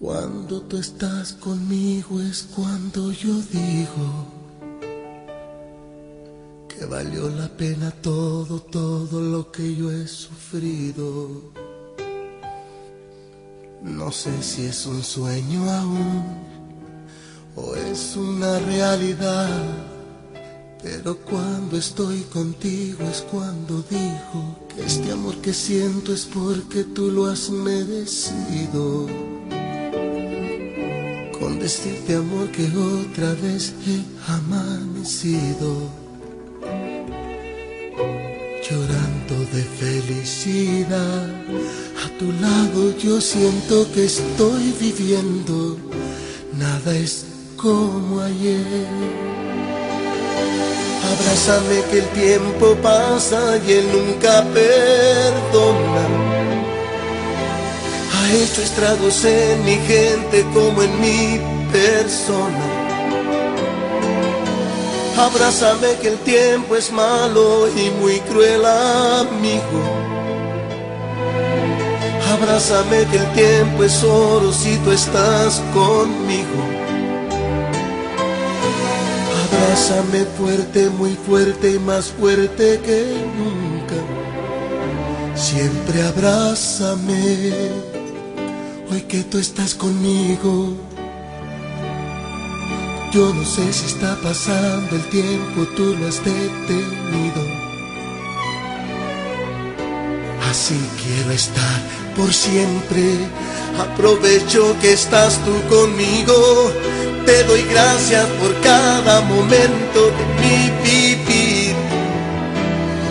Cuando tú estás conmigo es cuando yo digo que valió la pena todo, todo lo que yo he sufrido. No sé si es un sueño aún o es una realidad, pero cuando estoy contigo es cuando digo que este amor que siento es porque tú lo has merecido decirte amor que otra vez he amanecido llorando de felicidad. A tu lado yo siento que estoy viviendo, nada es como ayer. Abrázame que el tiempo pasa y él nunca perdona hecho estragos en mi gente como en mi persona. Abrázame que el tiempo es malo y muy cruel amigo. Abrázame que el tiempo es oro si tú estás conmigo. Abrázame fuerte, muy fuerte y más fuerte que nunca. Siempre abrázame que tú estás conmigo. Yo no sé si está pasando el tiempo, tú lo has detenido. Así quiero estar por siempre. Aprovecho que estás tú conmigo. Te doy gracias por cada momento de mi vivir.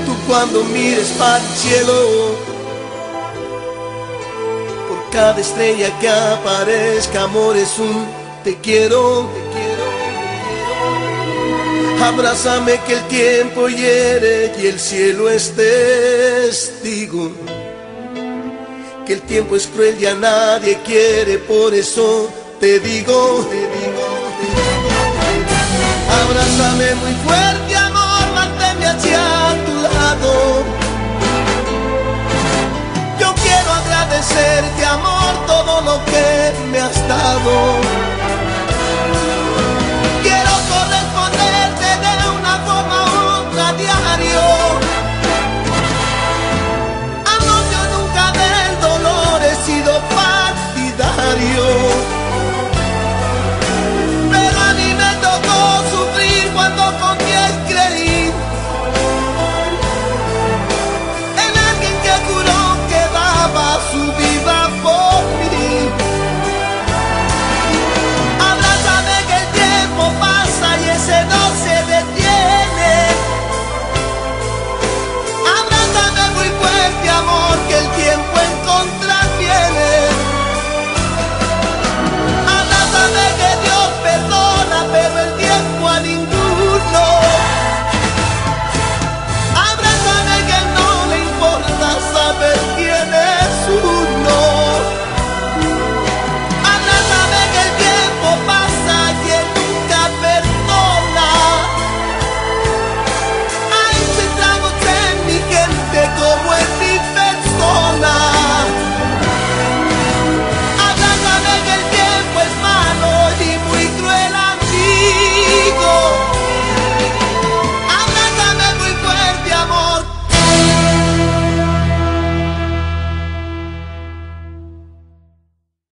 Tú cuando mires para el cielo cada estrella que aparezca, amor, es un te quiero, te quiero, te quiero. Abrázame que el tiempo hiere y el cielo es testigo. Que el tiempo es cruel y a nadie quiere, por eso te digo, te digo, te digo. Abrázame muy fuerte,